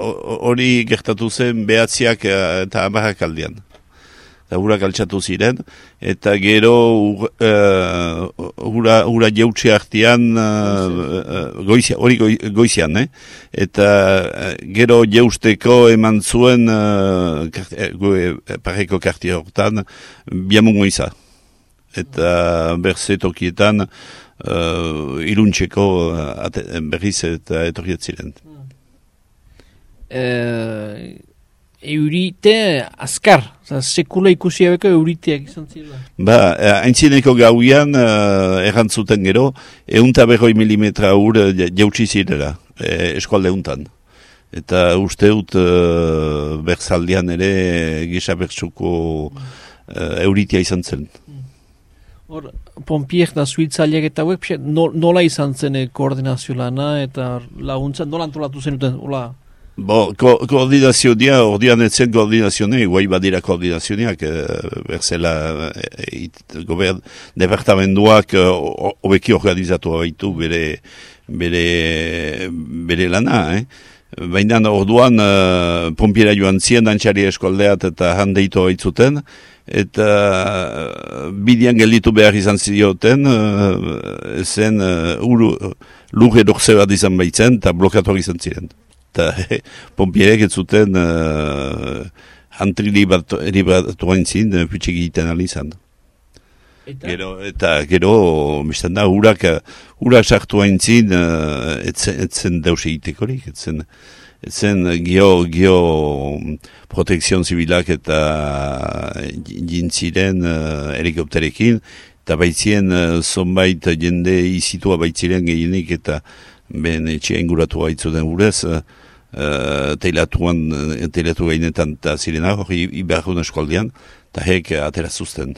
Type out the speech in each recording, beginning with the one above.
hori gertatu zen behatziak eh, eta amarrak aldean. Eta urak altxatu ziren, eta gero ur, uh, ura, ura jeutxe hartian, uh, hori goizian, eh? eta gero jeusteko eman zuen uh, pareko kartia horretan, biamungo iza. Eta berze tokietan, uh, iruntxeko berriz eta etorriat ziren. Uh, eurite azkar, sekula ikusi abeko euriteak izan ziren. Ba, haintzineko gauian, uh, errantzuten gero, eunta berroi milimetra ur jautsi zirela, e, eskualde untan. Eta uste dut uh, berzaldian ere gisa bertsuko uh, euritea izan zen. Hor, pompiek da suitzaileak eta hauek, nola izan zen koordinazio lana eta laguntza, nola antolatu zen hola, Bo, ko koordinazio dia, ordean etzen koordinazione, guai badira koordinazioneak, e, berzela, e, gobern, departamentuak hobeki organizatu baitu bere, bere, bere lana, eh? Baina orduan, uh, pompiera joan zien, dantxari eskoldeat eta handeitu haitzuten, eta bidian gelditu behar izan zioten, uh, zen uh, uru, lur edokze bat izan baitzen, eta blokatu izan ziren eta he, pompierek ez zuten uh, antri libratu hain zin, uh, putxik egiten alizan. Eta? Gero, eta gero, mistan da, urak, urak sartu hain zin, uh, etzen, etzen deus egitekorik, etzen, etzen gio, gio protekzion zibilak eta jintziren uh, helikopterekin, eta baitzien uh, zonbait jende izitua baitziren gehienik eta ben etxe inguratu haitzu den urez, uh, uh, teilatuan, uh, teilatu gainetan eta zirena, hori ibergun eskoldian, eta hek uh, atera zuzten.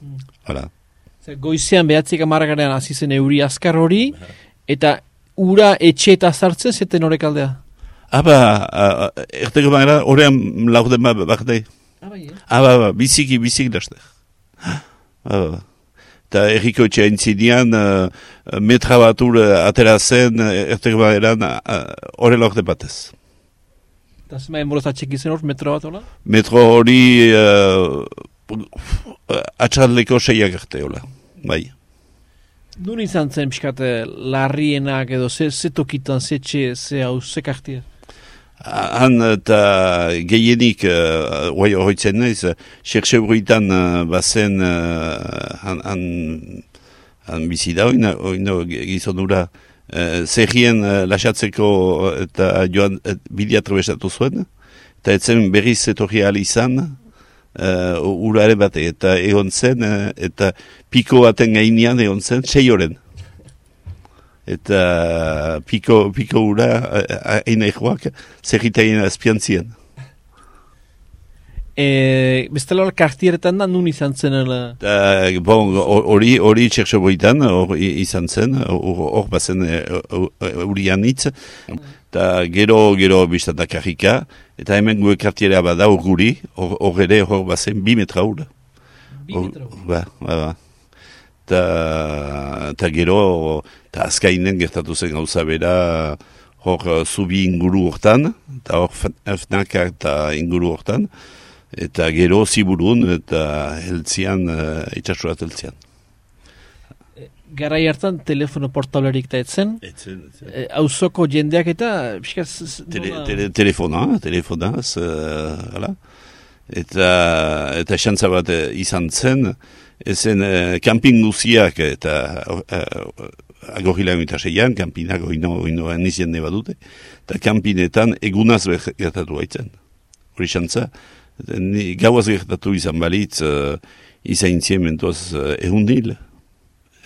Mm. Goizean behatzik amarragarean hasi zen euri azkar hori, eta ura etxe eta zartzen zeten horrek aldea? Aba, uh, erteko bagara, horrean lauden bat bakdei. Aba, yeah. Aba, biziki, biziki dazte. Aba, eta erriko etxe entzinean uh, metra bat ur uh, atera zen uh, erteko bateran horre uh, lorte batez. Eta zema enboroz atxek izan hor, metro bat hola? Metro hori uh, atxarleko seiak arte hola, bai. Nun izan zen pixkate larrienak edo ze, ze tokitan, ze txe, ze hau, ze kartia? Han eta gehienik, uh, oai horretzen nahiz, xerxe buruitan uh, bazen uh, han, han, han bizida oina, oina gizonura uh, zerrien uh, lasatzeko eta joan et, bidea trebesatu zuen, eta etzen berriz etorri izan, uh, urare bate, eta egon zen, uh, eta piko baten gainean egon zen, sei eta piko, piko ura hain egoak zerritaien azpiantzien. E, bestela hori kartieretan da nun izan zen? Uh, bon, hori hori txerxo boitan hori izan zen, hor bazen urian hitz. Eta gero, gero biztan da karrika, eta hemen gue kartierea bada hor guri, hor ere hor bazen bi metra hor. Bi metra hor? Ba, ba, ba eta gero eta azkainen gertatu zen gauza bera hor uh, zubi inguru hortan eta hor fnaka eta inguru hortan eta gero ziburun eta heltzian uh, itxasurat heltzian e, Garai hartan telefono portablerik eta etzen? Etzen, etzen. E, Auzoko jendeak eta... Tele, tele, telefona, telefona, uh, eta, eta xantza bat uh, izan zen, ezen uh, kampin guziak eta uh, agorila eta seian, kampinak oino, oino nizien neba dute, eta kampinetan egunaz gertatu haitzen. Hori xantza, gauaz gertatu izan balitz, uh, izain zien mentuaz uh, ehundil, uh,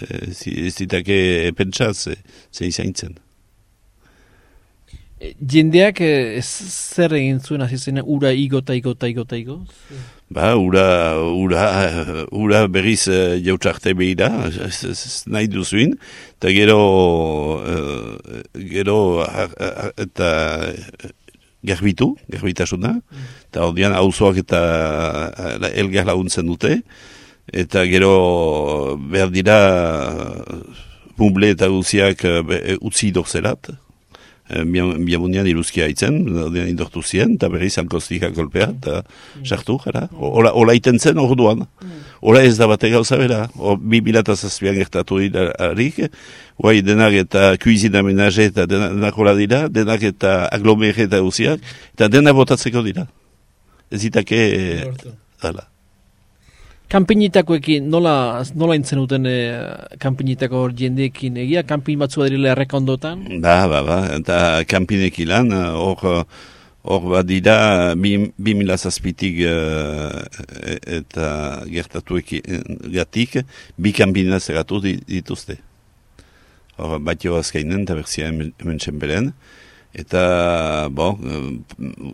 ez ditake pentsaz, ze izain zen. Jendeak zer egin zuen hasi ura igo eta igo eta igo? Ba, ura, ura, ura berriz uh, jautzarte behira, nahi duzuin, eta gero, uh, gero, eta garbitu, garbitasuna, eta mm. odian hauzoak eta elgar laguntzen dute, eta gero behar dira, mumble eta guziak uh, utzi dorzerat, biabunean iruzkia haitzen, ordean indortu ziren, eta berri izan kostika kolpea, eta sartu, jara. Ola, ola iten zen orduan. Ola ez da bate gauza bera. O, bi bilata zazpian gertatu dira harik, guai denak eta kuizina menaje eta denak hola dira, denak eta aglomere eta usiak, eta denak botatzeko dira. Ez ditake, hala. Kampinitakoekin, nola, nola intzen duten e, kampinitako hor jendeekin egia? Kampin batzu badirila erreka? Ba, ba, ba, eta kampinek ilan, hor, hor bat dira, bi, bi zazpitik e, eta gertatuek gatik, bi kampina zeratu dituzte. Hor, bat jo azkainen, eta berzia hemen txemperen. Eta, bon,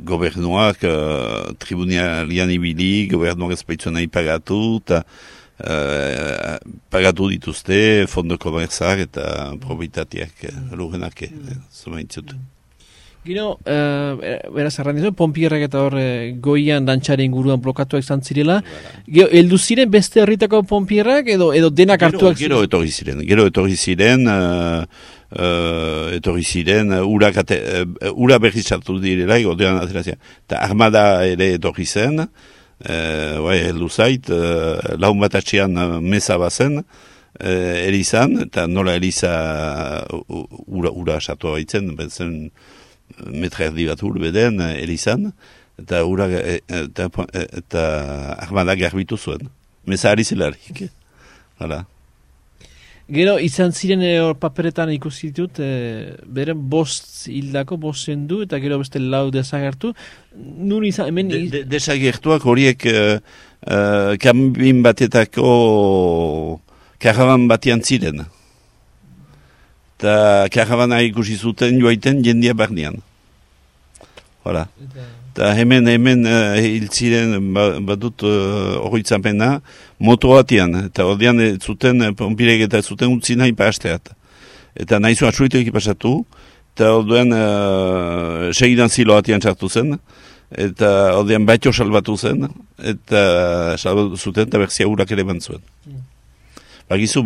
gobernuak uh, tribunalian ibili, gobernuak ez baitzua nahi pagatu, eta uh, pagatu dituzte fondo komerzak eta probitateak uh, lugenak, mm. zumaitzut. Gino, uh, beraz, arrandizu, pompierrek eta hor goian dantxaren inguruan blokatuak izan zirela. Gero, eldu ziren beste herritako pompierrak edo, edo denak hartuak ziren? Gero etorri ziren, gero etorri ziren, uh, etorri ziren, uh, ura, kate, uh, ura berriz sartu direla, godean aterazia. Eta armada ere etorri zen, uh, bai, heldu zait, uh, laun bat atxean uh, meza bazen, uh, erizan, eta nola eriza uh, ura, ura sartu haitzen, bezen metra erdi bat ur beden, uh, erizan, eta ura, eta, eta armada garbitu zuen. Meza ari zelarik. Hala. Gero, izan ziren e, paperetan ikusi ditut, e, beren bost hildako, bost zendu, eta gero beste lau desagertu. Nun izan, hemen... De, de, desagertuak horiek uh, uh, kambin batetako karaban batian ziren. Eta karabana ikusi zuten joaiten jendia barnean. Hola. Eta hemen, hemen uh, hil ziren, ba, badut uh, pena, moto batian, eta odian zuten, ponpirek eta zuten utzi nahi pasteat. Eta nahi zuen asuituek pasatu, eta orduan uh, segidan zilo batian txartu zen, eta odian baitio salbatu zen, eta salbatu zuten, eta berzia urak ere bantzuen. Bagizu,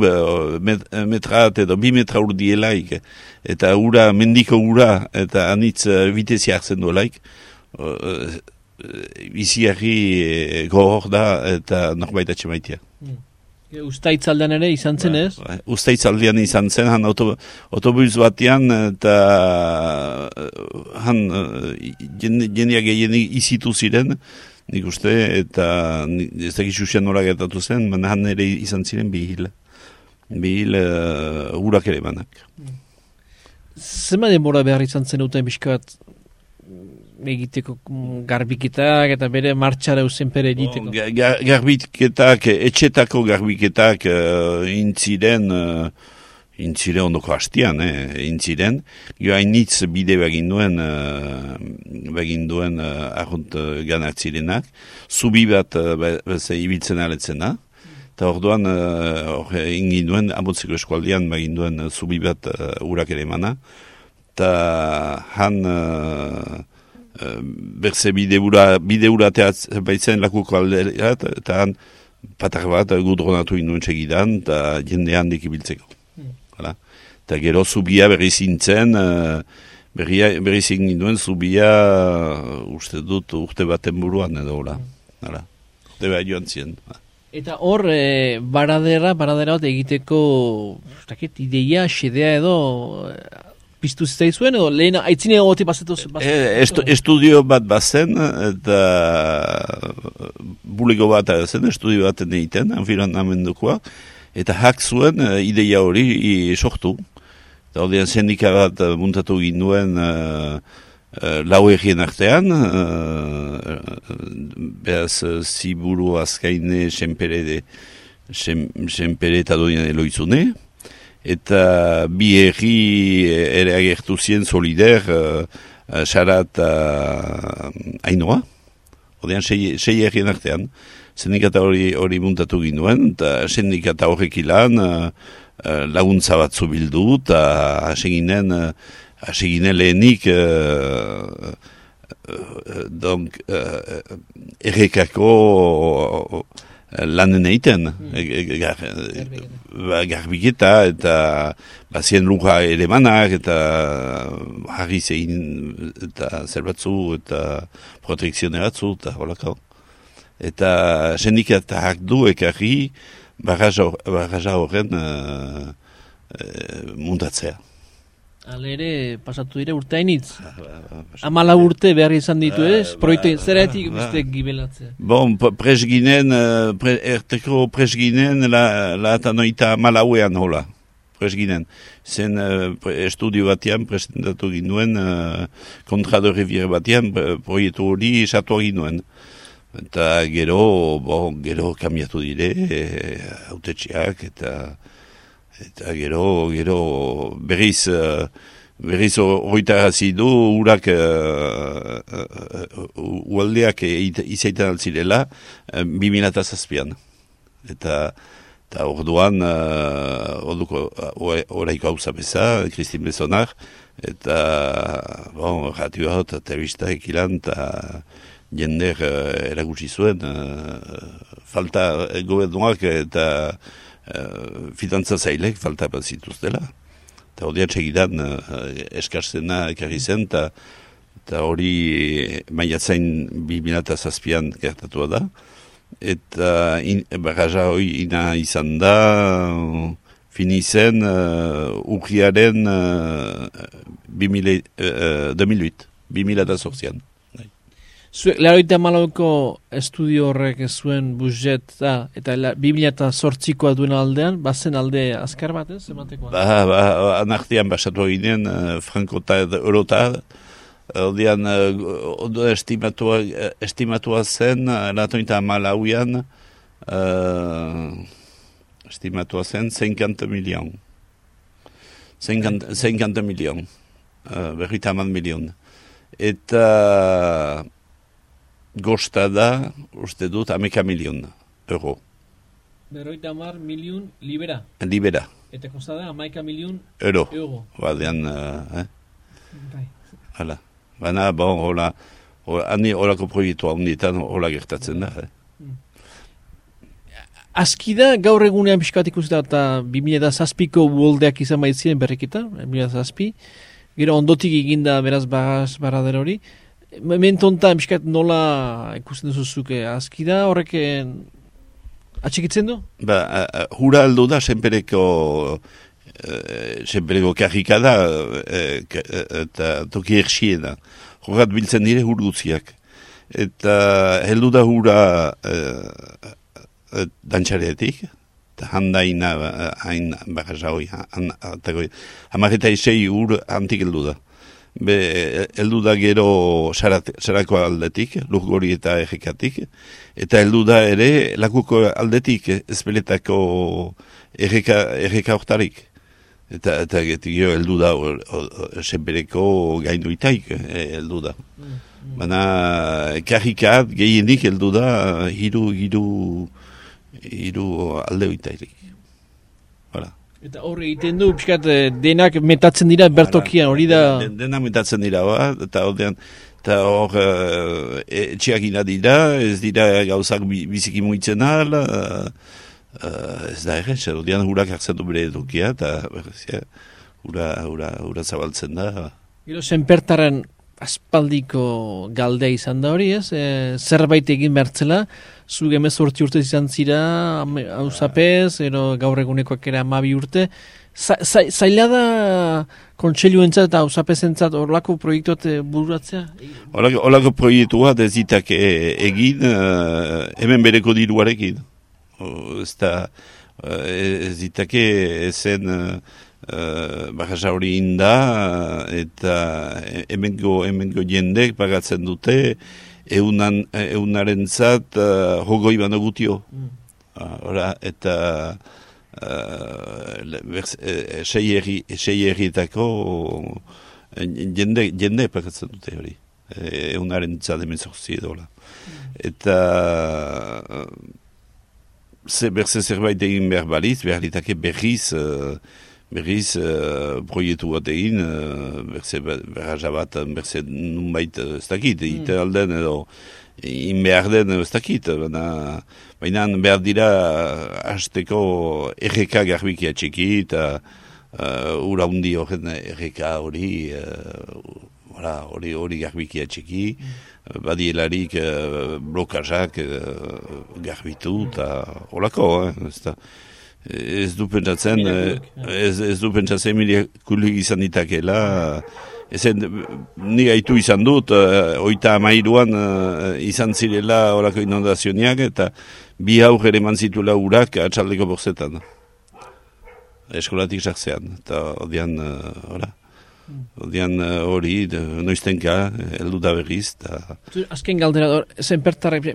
met, metra edo bi metra urdielaik, eta ura, mendiko ura, eta anitz uh, vitezia hartzen duelaik, uh, biziarri e, gogor da eta norbait atxe maitea. Mm. Ustaitzaldean ere izan zen ez? Ba, Ustaitzaldean izan zen, han auto, autobus batean eta han jendeak gehien izitu ziren, nik uste, eta ez dakit xuxen nola gertatu zen, baina han ere izan ziren bihil. Bihil uh, urak ere banak. Mm. Zema demora behar izan zen duten biskat egiteko garbiketak eta bere martxara usen pere egiteko. Oh, garbiketak, etxetako garbiketak uh, intziren, uh, intziren ondoko hastian, eh, intziren. Jo hainitz bide begin duen, uh, begin duen uh, ahunt uh, ganak zirenak. Zubi bat uh, beze ibiltzen aletzena. Eta orduan, uh, ingin duen, amotzeko eskualdian begin duen zubi bat uh, urak ere mana. Eta han... Uh, berze bideura, bideura teatz baitzen lakuko alderat, eta han patak bat gudronatu induen segidan, eta jende handik ibiltzeko. Hmm. Eta gero zubia berri zintzen, uh, berri zingin zubia uh, uste dut urte baten buruan edo, hala. Hmm. Urte behar joan zien. Eta hor, e, baradera, baradera egiteko, takit, ideia, xedea edo, piztu zuen, edo lehen aitzine egote bazetuz? E, estudio bat bazen, eta buliko bat zen, estudio bat egiten, anfiran amendukoa, eta hak zuen uh, ideia hori i, sortu. Eta hori zendika bat uh, muntatu ginduen uh, uh, lau egien artean, uh, behaz uh, ziburu azkaine, senpere, senpere eta doina eloizune, eta bi erri ere agertu zien solider xara uh, eta uh, ainoa. Odean, sei, sei errien artean. Sindikata hori hori muntatu ginduen, eta sindikata horrek ilan uh, uh, laguntza bat zubildu, eta haseginen uh, haseginen lehenik uh, uh, donc, uh, errekako lanen egiten, mm. gar, ba, garbiketa eta bazien luja ere manak eta harri zein eta zerbatzu eta protekzioneratzu eta holako. Eta sendikatak du ekarri barraja horren uh, uh, muntatzea. Alere, pasatu dire urte hainitz. Amala urte behar izan ditu ba, ez? Proite, ba, zeratik ba, beste gibelatzea. Bon, presginen, uh, pre, erteko presginen la, la eta noita amalauean hola. Presginen. Zen uh, estudio batian presentatu ginuen, uh, kontra de riviere batian, proietu hori esatu ginuen. Eta gero, bon, gero kamiatu dire, autetxeak, eta... Eta gero, gero berriz, uh, berriz horita du, urak uh, uh, ualdeak izaitan altzirela, uh, bimilata zazpian. Eta, eta orduan, uh, orduko, oraiko hau zabeza, Kristin Bezonar, eta, bon, ratioa hot, terrorista ekilan, eta jender uh, eragutsi zuen, uh, falta gobernuak eta uh, fidantza zailek falta bat zituztela. Eta hori atsegidan uh, eskarzena ekarri zen, eta hori maiatzain 2000 zazpian gertatu da. Eta in, barraja hori ina izan da, fini zen uh, urriaren uh, 2000, uh, 2008, 2000 zortzian. Zuek, laroita malauko estudio horrek zuen budget da, eta la, biblia eta sortzikoa duen aldean, bazen alde azkar bat, ez? Ba, ba, anartian basatu ginen, uh, franko eta eurota, Odean, uh, estimatua, estimatua zen, latoita malauian, uh, estimatua zen, 50 milion. 50, 50 milion. Uh, berrita milion. Eta gosta da, uste dut, ameka milion euro. Berroita mar milion libera. Libera. Eta kosta da, amaika milion euro. euro. Badean, uh, eh? Bai. Hala. Baina, bon, hola, hani horako proiektu handietan hola gertatzen da. Eh? Mm. Azkida gaur egunean pixkat ikusita eta 2000 zazpiko uoldeak izan baitzien berrikita, 2000 zazpi. Gero ondotik eginda beraz barraz barrader hori. Mentonta, emskat nola ikusten duzuzuke, azki da horrek atxikitzen du? Ba, hura aldo da, senpereko uh, senpereko karrika da eta toki erxie da. Horrat biltzen dire hur gutziak. Eta heldu da hura uh, uh, dantxaretik, eta handaina hain barra hoi, hamareta isei hur antik heldu be, eldu da gero sarako aldetik, lukgori eta egekatik, eta eldu da ere lakuko aldetik ezbeletako egeka, egeka oktarik. Eta, eta gero eldu da senpereko gaindu itaik eldu da. Mm. Baina karrikat gehienik eldu da hiru, hiru, hiru alde itairik. Eta horre egiten du, piskat, eh, denak metatzen dira bertokian, hori da... denak metatzen dira, ba, eta horrean, eta hor, uh, etxeak dira, ez dira gauzak biziki muitzen ahal, uh, ez da ere, horrean hurak hartzen du bere edukia, eta hura, hura, hura zabaltzen da. Gero, senpertaren aspaldiko galdea izan da hori, ez? E, zerbait egin bertzela, zu gemez urte izan zira, hau zapez, ero gaur egunekoak ere amabi urte, zaila da kontseilu entzat eta hau zapez entzat horlako proiektuat eh, bururatzea? Horlako proiektua ez ditak e, egin, uh, hemen bereko diruarekin. Ez da, ez ditake ezen... Uh, uh, bagaza hori inda eta hemengo hemengo jendek pagatzen dute eunan eunaren zat uh, hogoi bano gutio mm. uh, eta uh, sei erri jende, jende pagatzen dute hori eunaren zat hemen zorzi edola mm. eta uh, Ze, berze zerbait egin behar baliz, behar litake berriz berriz uh, proietu bat egin, uh, berze berraja bat, berze nunbait ez dakit, mm. ite alden edo in behar den ez dakit, baina, baina behar dira hasteko erreka garbikia txeki eta uh, ura hundi horren erreka hori, uh, hori hori garbikia txeki, mm. badielarik uh, blokazak uh, garbitu eta horako, eh, ez da ez du pentsatzen, ez, ez du pentsatzen milikulik izan ditakela, ezen, ni gaitu izan dut, uh, oita amairuan uh, izan zirela orako inondazioniak, eta bi aur ere manzitula urak atxaldeko borzetan. Eskolatik sartzean, eta odian, uh, ora, odian hori, noiztenka, heldu da berriz. Ta... Azken galdera, zen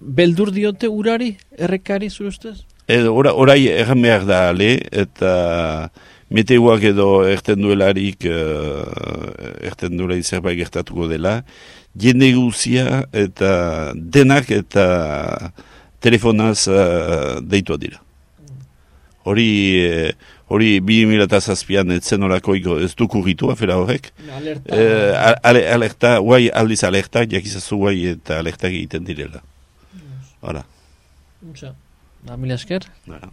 beldur diote urari, errekari, zure ustez? Edo, orai erran behar da ale, eta meteoak edo erten duelarik, uh, erten duelarik zerbait gertatuko dela, jende guzia eta denak eta telefonaz uh, deitua dira. Hori, eh, hori bi mila eta zazpian etzen orako ez du kurritu afera horrek. Alerta. Eh, alerta, guai aldiz alerta, jakizazu guai eta alerta egiten direla. Hora. Mucha. Da, mila esker. Voilà.